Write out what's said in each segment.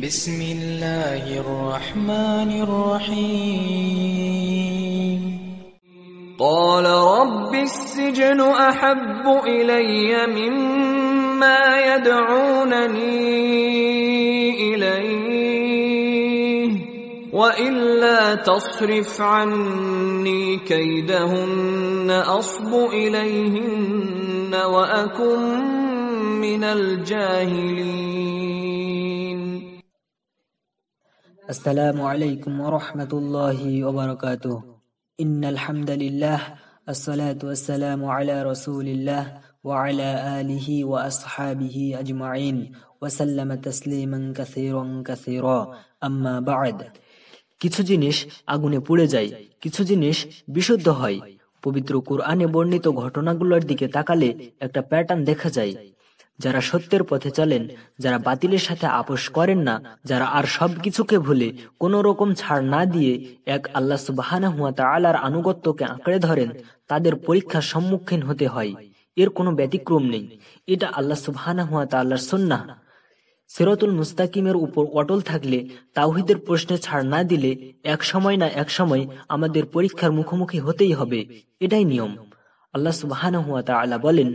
بسم الله الرحمن الرحيم. قال رب السجن أحب إلي مما يدعونني إليه وإلا تصرف عني كيدهن أصب إليهن وأكن من الجاهلين. কিছু জিনিস আগুনে পুড়ে যায়, কিছু জিনিস বিশুদ্ধ হয়। পবিত্র কোরআনে বর্ণিত ঘটনাগুলোর দিকে তাকালে একটা প্যাটার্ন দেখা যায়। যারা সত্যের পথে চলেন, যারা বাতিলের সাথে আপোষ করেন না, যারা আর সবকিছুকে ভুলে কোন রকম ছাড় না দিয়ে এক আল্লাহ সুবাহানা হুয়া আনুগত্যকে আঁকড়ে ধরেন, তাদের পরীক্ষার সম্মুখীন হতে হয়। এর কোনো ব্যতিক্রম নেই। এটা আল্লাহ সুবাহানা হুয়া তাল্লার সন্না সিরতুল মুস্তাকিমের উপর অটল থাকলে, তাওহিদের প্রশ্নে ছাড় না দিলে এক সময় না এক সময় আমাদের পরীক্ষার মুখোমুখি হতেই হবে। এটাই নিয়ম। আল্লাহ সুবাহানা হুয়া তাআলা বলেন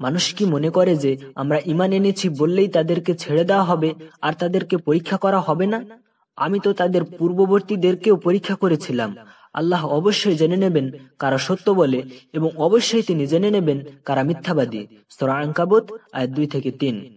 মানুষ কি মনে করে যে আমরা ইমান এনেছি বললেই তাদেরকে ছেড়ে দেওয়া হবে আর তাদেরকে পরীক্ষা করা হবে না? আমি তো তাদের পূর্ববর্তীদেরকেও পরীক্ষা করেছিলাম। আল্লাহ অবশ্যই জেনে নেবেন কারা সত্য বলে এবং অবশ্যই তিনি জেনে নেবেন কারা মিথ্যাবাদী। সরা আঙ্কাবত আয় দুই থেকে তিন।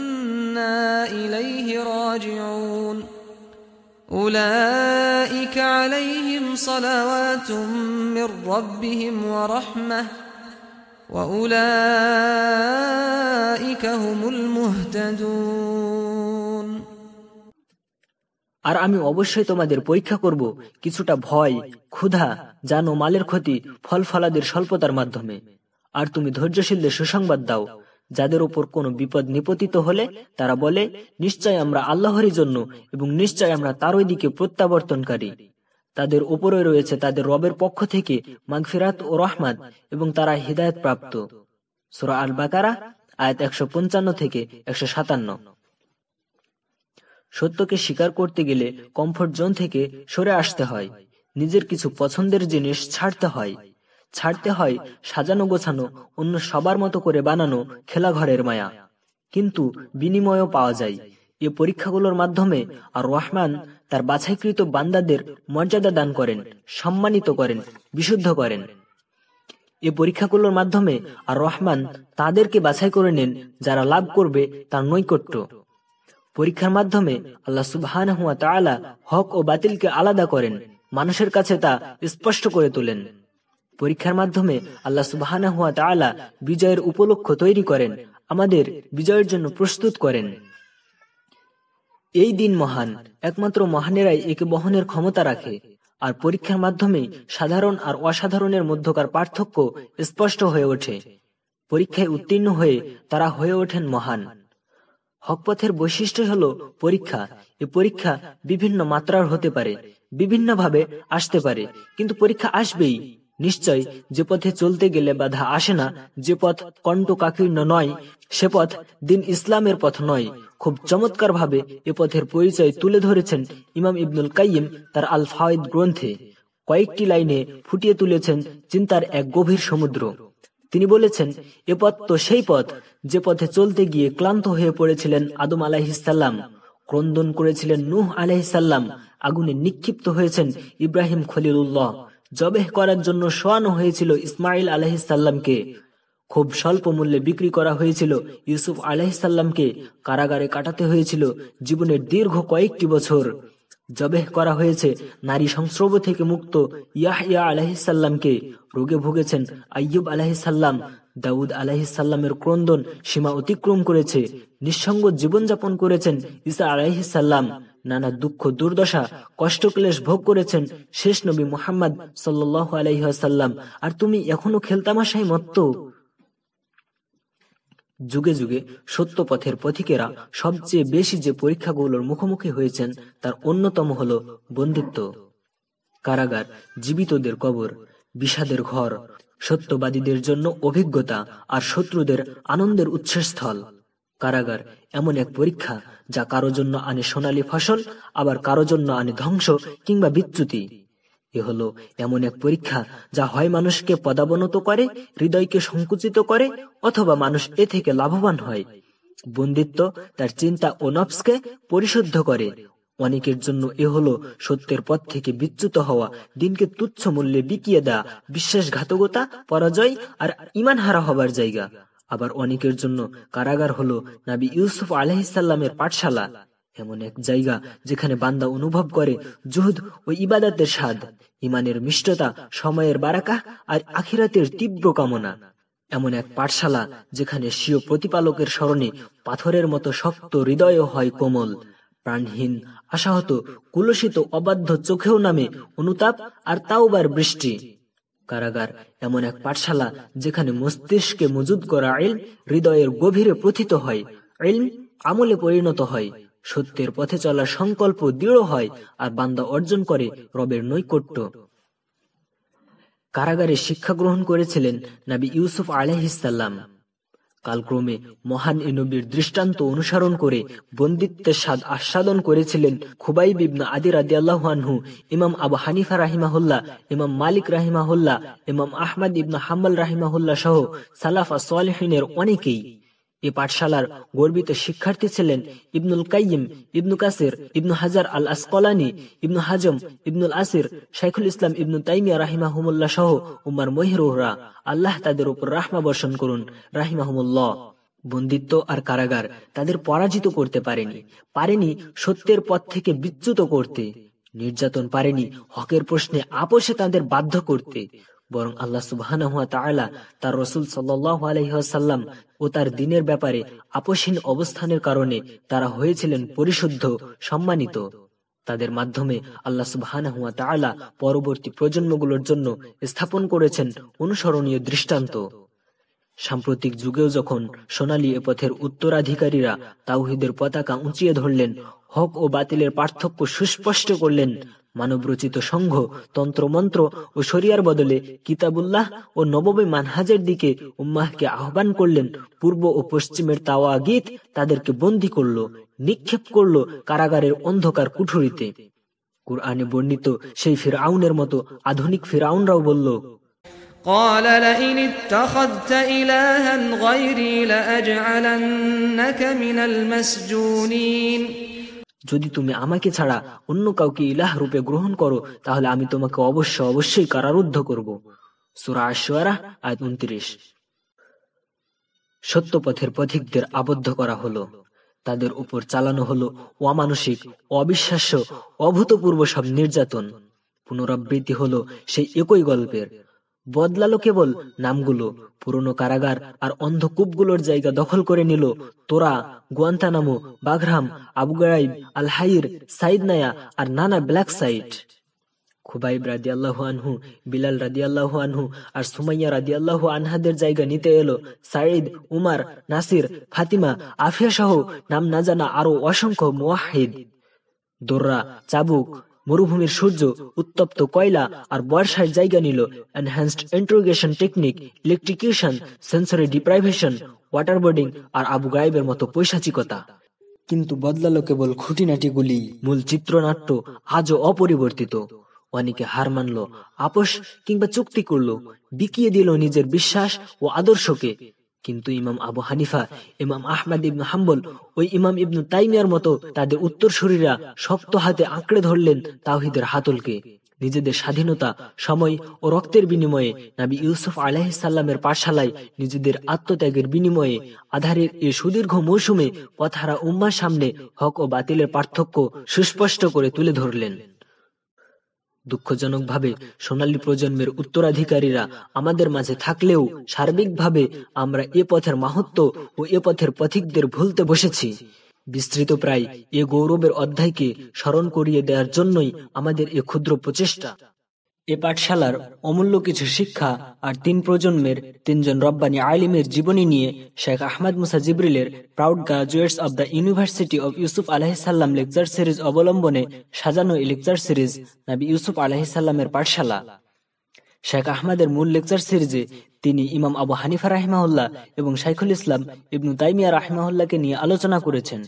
إليه راجعون أولئك عليهم صلوات من ربهم ورحمة وأولئك هم المهتدون আর আমি অবশ্যই তোমাদের পরীক্ষা করব কিছুটা ভয় ক্ষুধা জানো মালের ক্ষতি ফল ফলাদের স্বল্পতার মাধ্যমে আর তুমি ধৈর্যশীলদের সুসংবাদ দাও যাদের উপর কোনো বিপদ নিপতিত হলে তারা বলে, নিশ্চয় আমরা আল্লাহরই জন্য এবং নিশ্চয় আমরা তারই দিকে প্রত্যাবর্তনকারী। তাদের উপরে রয়েছে তাদের রবের পক্ষ থেকে মাগফিরাত ও রহমাত এবং তারা হৃদায়ত প্রাপ্ত। সুরা আল বাকারা আয়াত একশো পঞ্চান্ন থেকে একশো সাতান্ন। সত্যকে স্বীকার করতে গেলে কমফোর্ট জোন থেকে সরে আসতে হয়। নিজের কিছু পছন্দের জিনিস ছাড়তে হয়। ছাড়তে হয়, সাজানো গোছানো, অন্য সবার মতো করে বানানো খেলাঘরের মায়া। কিন্তু বিনিময়ও পাওয়া যায়। এ পরীক্ষাগুলোর মাধ্যমে আর রহমান তার বাছাইকৃত বান্দাদের মর্যাদা দান করেন, সম্মানিত করেন, বিশুদ্ধ করেন। এ পরীক্ষাগুলোর মাধ্যমে আর রহমান তাদেরকে বাছাই করে নেন যারা লাভ করবে তার নৈকট্য। পরীক্ষার মাধ্যমে আল্লাহ সুবহান হুয়া তাআলা হক ও বাতিলকে আলাদা করেন, মানুষের কাছে তা স্পষ্ট করে তোলেন। পরীক্ষার মাধ্যমে আল্লাহ তাআলা বিজয়ের উপলক্ষ তৈরি করেন, আমাদের বিজয়ের জন্য প্রস্তুত করেন। এই দিন মহান, একমাত্র মহানেরাই একে বহনের ক্ষমতা রাখে, আর পরীক্ষার মাধ্যমে সাধারণ আর অসাধারণের মধ্যকার পার্থক্য স্পষ্ট হয়ে ওঠে। পরীক্ষায় উত্তীর্ণ হয়ে তারা হয়ে ওঠেন মহান। হকপথের বৈশিষ্ট্য হলো পরীক্ষা। এ পরীক্ষা বিভিন্ন মাত্রার হতে পারে, বিভিন্নভাবে আসতে পারে, কিন্তু পরীক্ষা আসবেই। নিশ্চয় যে পথে চলতে গেলে বাধা আসে না, যে পথ কণ্টকাকীর্ণ নয়, সে পথ দিন ইসলামের পথ নয়। খুব চমৎকার ভাবে এ পথের পরিচয় তুলে ধরেছেন ইমাম ইবনুল কাইম তার আল ফাওয়াইদ গ্রন্থে। কয়েকটি লাইনে ফুটিয়ে তুলেছেন চিন্তার এক গভীর সমুদ্র। তিনি বলেছেন, এ পথ তো সেই পথ যে পথে চলতে গিয়ে ক্লান্ত হয়ে পড়েছিলেন আদম আলাহিসাল্লাম ক্রন্দন করেছিলেন নুহ আলাইসাল্লাম আগুনে নিক্ষিপ্ত হয়েছেন ইব্রাহিম খলিলুল্লাহ। জবেহ করার জন্য শোয়ানো হয়েছিল ইসমাইল আলাহিসাল্লামকে খুব স্বল্প মূল্যে বিক্রি করা হয়েছিল ইউসুফ আলাহিসাল্লামকে কারাগারে কাটাতে হয়েছিল জীবনের দীর্ঘ কয়েকটি বছর। জবেহ করা হয়েছে নারী সংস্রব থেকে মুক্ত ইয়াহিয়া আলাহিসাল্লামকে রোগে ভুগেছেন আইয়ুব আলাহিসাল্লাম দাউদ আলাহিসাল্লামের ক্রন্দন সীমা অতিক্রম করেছে। নিঃসঙ্গ জীবনযাপন করেছেন ইসা আলাহিসাল্লাম নানা দুঃখ, দুর্দশা কষ্টক্লেশ ভোগ করেছেন শেষ নবী মোহাম্মদ সাল্লাহ আর তুমি এখনও খেলতামাশাই মত্ত? যুগে যুগে সত্য পথের পথিকেরা সবচেয়ে বেশি যে পরীক্ষাগুলোর মুখোমুখি হয়েছেন, তার অন্যতম হল বন্দিত্ব কারাগার, জীবিতদের কবর, বিষাদের ঘর, সত্যবাদীদের জন্য অভিজ্ঞতা আর শত্রুদের আনন্দের উৎসস্থল। কারাগার এমন এক পরীক্ষা যা কারও জন্য আনে সোনালী ফসল, আবার কারও জন্য আনে ধ্বংস কিংবা বিচ্যুতি। এ হলো এমন এক পরীক্ষা যা হয় মানুষকে পদাবনত করে, হৃদয়কে সংকুচিত করে, অথবা মানুষ এ থেকে লাভবান হয়। বন্দিত্ব তার চিন্তা ও নফসকে পরিশুদ্ধ করে। অনেকের জন্য এ হলো সত্যের পথ থেকে বিচ্যুত হওয়া, দিনকে তুচ্ছ মূল্যে বিকিয়ে দেওয়া বিশ্বাসঘাতকতা, পরাজয় আর ইমান হারা হবার জায়গা। আবার অনেকের জন্য কারাগার হলো নাবি ইউসুফ আলহিসাল্লামের পাঠশালা। এমন এক জায়গা যেখানে বান্দা অনুভব করে জুহুদ ও ইবাদাতের স্বাদ ইমানের মিষ্টতা, সময়ের বারাকা আর আখিরাতের তীব্র কামনা। এমন এক পাঠশালা যেখানে স্বীয় প্রতিপালকের স্মরণে পাথরের মতো শক্ত হৃদয় হয় কোমল, প্রাণহীন, আশাহত, কুলসিত, অবাধ্য চোখেও নামে অনুতাপ আর তাওবার বৃষ্টি। কারাগার, এমন এক পাঠশালা যেখানে মস্তিষ্কে মজুদ করা আইল হৃদয়ের গভীরে প্রথিত হয় আইল আমলে পরিণত হয়, সত্যের পথে চলার সংকল্প দৃঢ় হয় আর বান্দা অর্জন করে রবের নৈকট্য। কারাগারে শিক্ষা গ্রহণ করেছিলেন নাবি ইউসুফ আলহিসাল্লাম কালক্রমে মহান ইনবীর দৃষ্টান্ত অনুসরণ করে বন্দিত্বের স্বাদ আস্বাদন করেছিলেন খুবাই বিবনা আদি রাদি আল্লাহানহু ইমাম আবু হানিফা রাহিমাহুল্লাহ, ইমাম মালিক রাহিমাহুল্লাহ, ইমাম আহমদ ইবনা হাম্মাল রাহিমাহুল্লাহ সহ সালাফা সোয়ালহিনের অনেকেই। এ পাঠশালার গর্বিত শিক্ষার্থী ছিলেন ইবনুল কাইম ইবনু কাসির, ইবনু হাজার আল আসকলানি ইবনু হাজম, ইবনুল আসির, শাইখুল ইসলাম ইবনু তাইমিয়া রাহিমাহুমুল্লাহ সহ উমার মহিরুহরা আল্লাহ তাদের উপর রাহমা বর্ষণ করুন রাহিমা রাহিমাহুমুল্লাহ। বন্দিত্ব আর কারাগার তাদের পরাজিত করতে পারেনি পারেনি সত্যের পথ থেকে বিচ্যুত করতে। নির্যাতন পারেনি হকের প্রশ্নে আপোষে তাদের বাধ্য করতে। বরং আল্লাহ সুবাহ তার রসুল সাল্লাম ও তার দিনের ব্যাপারে আপোষহীন অবস্থানের কারণে তারা হয়েছিলেন পরিশুদ্ধ, সম্মানিত। তাদের মাধ্যমে আল্লাহ সুবাহ পরবর্তী প্রজন্মগুলোর জন্য স্থাপন করেছেন অনুসরণীয় দৃষ্টান্ত। সাম্প্রতিক যুগেও যখন সোনালী এ পথের উত্তরাধিকারীরা তাওহিদের পতাকা উঁচিয়ে ধরলেন, হক ও বাতিলের পার্থক্য সুস্পষ্ট করলেন মানবরচিত সংঘ তন্ত্রমন্ত্র ও শরিয়ার বদলে কিতাবুল্লাহ ও নবমী মানহাজের দিকে উম্মাহকে আহ্বান করলেন পূর্ব ও পশ্চিমের তাওয়া গীত তাদেরকে বন্দী করল নিক্ষেপ করল কারাগারের অন্ধকার কুঠুরিতে কুরআনে বর্ণিত সেই ফিরাউনের মতো আধুনিক ফিরাউনরাও বলল قال لئن اتخذت إلها غيري لأجعلنك من المسجونين যদি তুমি আমাকে ছাড়া অন্য কাউকে ইলাহ রূপে গ্রহণ করো, তাহলে আমি তোমাকে অবশ্য অবশ্যই কারারুদ্ধ করব। সুরা আশোয়ারা আয়াত উনত্রিশ। সত্যপথের পথিকদের আবদ্ধ করা হলো। তাদের উপর চালানো হলো অমানসিক, অবিশ্বাস্য, অভূতপূর্ব সব নির্যাতন। পুনরাবৃত্তি হলো সেই একই গল্পের। বদলালো কেবল নামগুলো, পুরনো কারাগার আর অন্ধকূপগুলোর জায়গা দখল করে নিল। তোরা, গুয়ান্তানামো বাঘরাম আবুগারাইব আল হাইর সাইদ নায়া আর নানা ব্ল্যাক সাইট। খুবাইব রাদি আল্লাহ আনহু, বিলাল রাদি আল্লাহ আনহু আর সুমাইয়া রাদি আল্লাহ আনহাদের জায়গা নিতে এলো। সাইদ উমার, নাসির, ফাতিমা, আফিয়া সহ নাম না জানা আরও অসংখ্য মোয়াহিদ দোররা, চাবুক মরুভূমির সূর্য উত্তপ্ত কয়লা আর বর্ষার জায়গা নিল। Enhanced interrogation technique electrocution sensory deprivation waterboarding আর আবু গায়েবের মতো পৈশাচিকতা। কিন্তু বদলালো কেবল খুঁটিনাটিগুলি। মূল চিত্রনাট্য আজও অপরিবর্তিত। অনেকে হার মানল আপোষ কিংবা চুক্তি করল বিকিয়ে দিল নিজের বিশ্বাস ও আদর্শকে। কিন্তু ইমাম আবু হানিফা, ইমাম আহমদ ইবনু হাম্বল ওই ইমাম ইবনু তাইমিয়ার মতো তাদের উত্তরসূরিরা শক্ত হাতে আঁকড়ে ধরলেন তাওহিদের হাতলকে। নিজেদের স্বাধীনতা, সময় ও রক্তের বিনিময়ে নাবি ইউসুফ আলাহিসাল্লামের পাঠশালায় নিজেদের আত্মত্যাগের বিনিময়ে আধারের এ সুদীর্ঘ মৌসুমে পথহারা উম্মার সামনে হক ও বাতিলের পার্থক্য সুস্পষ্ট করে তুলে ধরলেন। দুঃখজনকভাবে সোনালী প্রজন্মের উত্তরাধিকারীরা আমাদের মাঝে থাকলেও সার্বিকভাবে আমরা এ পথের মাহাত্ম ও এ পথের পথিকদের ভুলতে বসেছি। বিস্তৃত প্রায় এ গৌরবের অধ্যায়কে স্মরণ করিয়ে দেওয়ার জন্যই আমাদের এ ক্ষুদ্র প্রচেষ্টা। এ পাঠশালার অমূল্য কিছু শিক্ষা আর তিন প্রজন্মের তিনজন রব্বানি আলিমের জীবনী নিয়ে শেখ আহমদ মুসা জিবরিলের proud graduates of the university of Yusuf আলাহিসাল্লাম লেকচার সিরিজ অবলম্বনে সাজানো এই লেকচার সিরিজ নাবি ইউসুফ আলাহিসাল্লামের পাঠশালা। শেখ আহমদের মূল লেকচার সিরিজে তিনি ইমাম আবু হানিফা রাহিমাহুল্লাহ এবং শাইখুল ইসলাম ইবনু তাইমিয়া রাহিমাহুল্লাহকে নিয়ে আলোচনা করেছেন।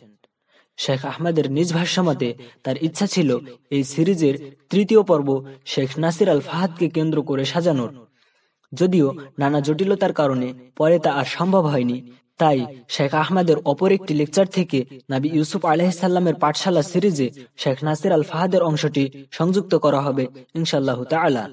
শেখ আহমদের নিজ ভাষ্যমতে তার ইচ্ছা ছিল এই সিরিজের তৃতীয় পর্ব শেখ নাসির আল ফাহাদকে কেন্দ্র করে সাজানোর। যদিও নানা জটিলতার কারণে পরে তা আর সম্ভব হয়নি, তাই শেখ আহমদের অপর একটি লেকচার থেকে নাবি ইউসুফ আলহিসাল্লামের পাঠশালা সিরিজে শেখ নাসির আল ফাহাদের অংশটি সংযুক্ত করা হবে ইনশাল্লাহ তালা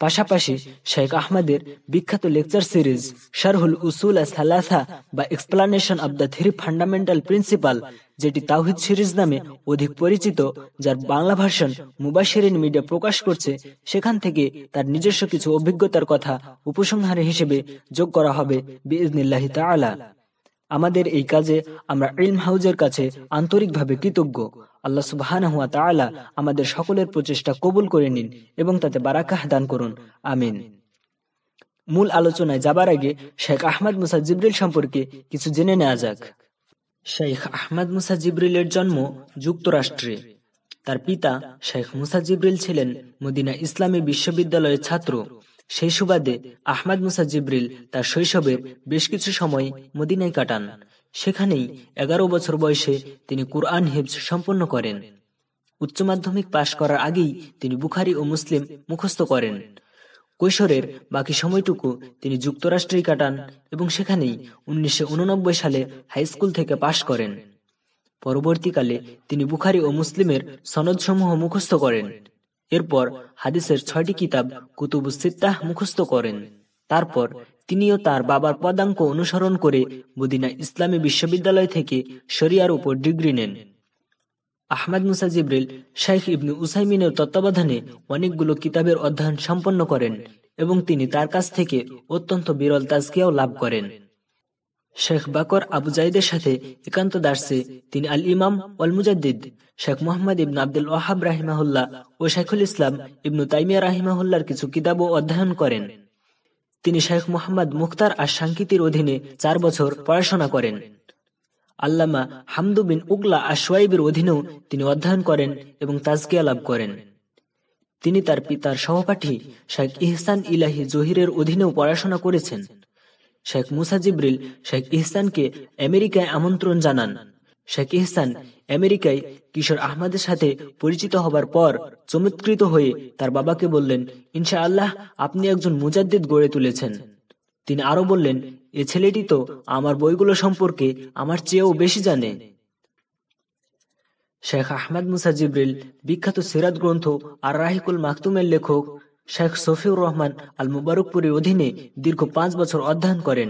পাশাপাশি শেখ আহমদের বিখ্যাত লেকচার সিরিজ শারহুল উসুল সালাসা বা explanation of the three fundamental principle, যেটি তাওহিদ সিরিজ নামে অধিক পরিচিত, যার বাংলা ভার্সন মুবাশিরিন মিডিয়া প্রকাশ করছে, সেখান থেকে তার নিজস্ব কিছু অভিজ্ঞতার কথা উপসংহারে হিসেবে যোগ করা হবে বিজনিল্লাহ তালা আমাদের এই কাজে আমরা ইলম হাউজের কাছে আন্তরিকভাবে কৃতজ্ঞ। আল্লাহ সুবাহ আমাদের সকলের প্রচেষ্টা কবুল করে নিন এবং তাতে বারাকাহ দান করুন। আমিন। মূল আলোচনায় যাবার আগে শেখ আহমদ মুসা জিব্রিল সম্পর্কে কিছু জেনে নেওয়া যাক। শেখ আহমদ মুসা জিব্রিলের জন্ম যুক্তরাষ্ট্রে। তার পিতা শেখ মুসা জিব্রিল ছিলেন মদিনা ইসলামী বিশ্ববিদ্যালয়ের ছাত্র। সেই সুবাদে আহমদ মুসা জিব্রিল তার শৈশবের বেশ কিছু সময় মদিনায় কাটান। সেখানেই এগারো বছর বয়সে তিনি কুরআন হিবস সম্পন্ন করেন। উচ্চ মাধ্যমিক পাশ করার আগেই তিনি বুখারি ও মুসলিম মুখস্থ করেন। কৈশোরের বাকি সময়টুকু তিনি যুক্তরাষ্ট্রেই কাটান এবং সেখানেই উনিশশো উননব্বই সালে হাই স্কুল থেকে পাশ করেন। পরবর্তীকালে তিনি বুখারি ও মুসলিমের সনদসমূহ মুখস্থ করেন। এরপর হাদিসের ছয়টি কিতাব কুতুবুসিত্তাহ মুখস্থ করেন। তারপর তিনিও তার বাবার পদাঙ্ক অনুসরণ করে মদিনা ইসলামী বিশ্ববিদ্যালয় থেকে শরিয়ার উপর ডিগ্রি নেন। আহমদ মুসা জিব্রিল, শাইখ ইবনু উসাইমিনের তত্ত্বাবধানে অনেকগুলো কিতাবের অধ্যয়ন সম্পন্ন করেন এবং তিনি তার কাছ থেকে অত্যন্ত বিরল তাজকিয়াও লাভ করেন। শেখ বাকর আবু জাইদের সাথে একান্ত দার্সে তিনি আল ইমাম ওয়াল মুজাদ্দিদ, শেখ মোহাম্মদ ইবন আব্দুল ওয়াহাব রাহিমাহুল্লাহ ও শেখুল ইসলাম ইবনু তাইমিয়া রাহিমাহুল্লার কিছু কিতাবও অধ্যয়ন করেন। তিনি শেখ মোহাম্মদ মুখতার আর সাংকিতির অধীনে চার বছর পড়াশোনা করেন। আল্লামা হামদু বিন উগলা আশওয়াইবের অধীনেও তিনি অধ্যয়ন করেন এবং তাজকিয়া লাভ করেন। তিনি তার পিতার সহপাঠী শেখ ইহসান ইলাহি জহিরের অধীনেও পড়াশোনা করেছেন। শেখ মুসা জিব্রিল শেখ ইহসানকে আমেরিকায় আমন্ত্রণ জানান। শেখ ইহসান আমেরিকায় কিশোর আহমদের সাথে পরিচিত হবার পর চমৎকৃত হয়ে তার বাবাকে বললেন ইনশা আল্লাহ আপনি একজন মুজাদ্দিদ গড়ে তুলেছেন। তিনি আরও বললেন, এ ছেলেটি তো আমার বইগুলো সম্পর্কে আমার চেয়েও বেশি জানে। শেখ আহমদ মুসা জিব্রিল, বিখ্যাত সিরাত গ্রন্থ আর রাহিকুল মাকতুমের লেখক শেখ সফিউর রহমান আল মুবারকপুরের অধীনে দীর্ঘ পাঁচ বছর অধ্যয়ন করেন।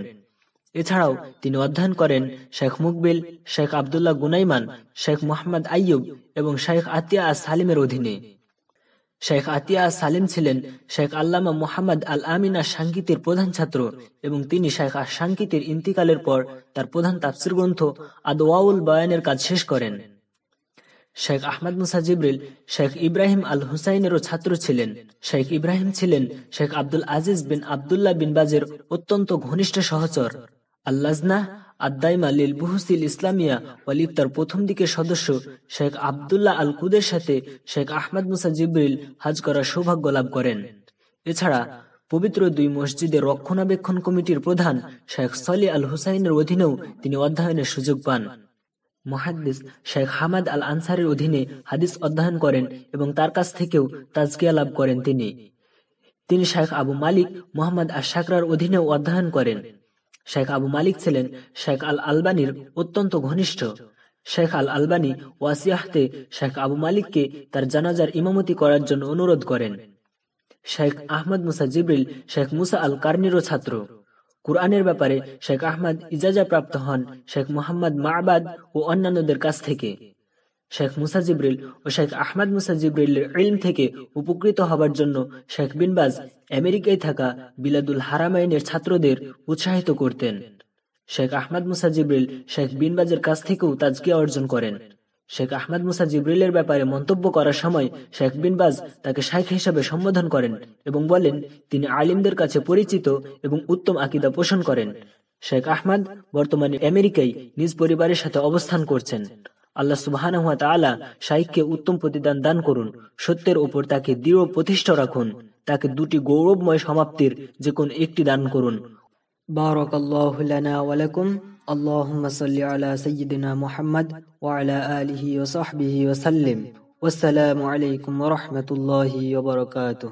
এছাড়াও তিনি অধ্যয়ন করেন শেখ মুকবিল, শেখ আবদুল্লাহ গুনাইমান, শেখ মোহাম্মদ আইয়ুব এবং শেখ আতিয়া সালিমের অধীনে। শেখ আতিয়া সালিম ছিলেন শেখ আল্লামা মোহাম্মদ আল আমিনা সাংকিতের প্রধান ছাত্র এবং তিনি শেখ সাংকিতের ইন্তিকালের পর তার প্রধান তাফসির গ্রন্থ আদওয়াউল বয়ানের কাজ শেষ করেন। শেখ আহমদ মুসা জিব্রিল, শেখ ইব্রাহিম আল হুসাইনেরও ছাত্র ছিলেন। শেখ ইব্রাহিম ছিলেন শেখ আব্দুল আজিজ বিন আবদুল্লাহ বিন বাজের অত্যন্ত ঘনিষ্ঠ সহচর। আল্লাজনা আদাইমা লিল বুহুসিল ইসলামিয়া ওয়ালিদ তার প্রথম দিকের সদস্য শেখ আবদুল্লাহ আল কুদের সাথে শেখ আহমদ মুসা জিব্রিল হাজ করার সৌভাগ্য লাভ করেন। এছাড়া পবিত্র দুই মসজিদের রক্ষণাবেক্ষণ কমিটির প্রধান শেখ সলি আল হুসাইনের অধীনেও তিনি অধ্যয়নের সুযোগ পান। মহাদ্দিস শেখ হামাদ আল আনসারের অধীনে হাদিস অধ্যয়ন করেন এবং তার কাছ থেকেও তাজকিয়া লাভ করেন তিনি। তিনি শেখ আবু মালিক মোহাম্মদ আশাকরার অধীনেও অধ্যয়ন করেন। শেখ আবু মালিক ছিলেন শেখ আল আলবানির অত্যন্ত ঘনিষ্ঠ। শেখ আল আলবানি ওয়াসিয়াহতে শেখ আবু মালিককে তার জানাজার ইমামতি করার জন্য অনুরোধ করেন। শেখ আহমদ মুসা জিবরিল, শেখ মুসা আল কার্নিরও ছাত্র। কুরআনের ব্যাপারে শেখ আহমদ ইজাজা প্রাপ্ত হন শেখ মোহাম্মদ মাহবাদ ও অন্যান্যদের কাছ থেকে। শেখ মুসা জিবরিল ও শেখ আহমদ মুসা জিবরিলের ইলম থেকে উপকৃত হবার জন্য শেখ বিনবাজ আমেরিকায় থাকা বিলাদুল হারামাইনের ছাত্রদের উৎসাহিত করতেন। শেখ আহমদ মুসা জিবরিল শেখ বিনবাজের কাছ থেকেও তাজকিয়া অর্জন করেন। শেখ আহমদ মুসা জিবরিলের ব্যাপারে মন্তব্য করার সময় শেখ বিনবাজ তাকে শাইখ হিসেবে সম্বোধন করেন এবং বলেন, তিনি আলিমদের কাছে পরিচিত এবং উত্তম আকিদা পোষণ করেন। শেখ আহমদ বর্তমানে আমেরিকায় নিজ পরিবারের সাথে অবস্থান করছেন। আল্লাহ সুবহানাহু ওয়া তাআলা শাইখকে উত্তম প্রতিদান দান করুন সত্যের উপর তাকে দৃঢ় প্রতিষ্ঠা রাখুন তাকে দুটি গৌরবময় সমাপ্তির যে কোন একটি দান করুন بارك الله لنا ولكم اللهم صل على سيدنا محمد وعلى آله وصحبه وسلم والسلام عليكم ورحمة الله وبركاته